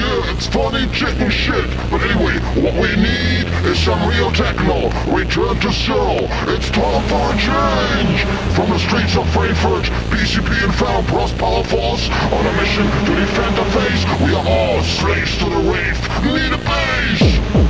Yeah, it's funny chicken shit. But anyway, what we need is some real techno. Return to Cyril. It's time for a change. From the streets of Frankfurt, PCP and found plus Power Force on a mission to defend the face. We are all slaves to the wave. Need a base.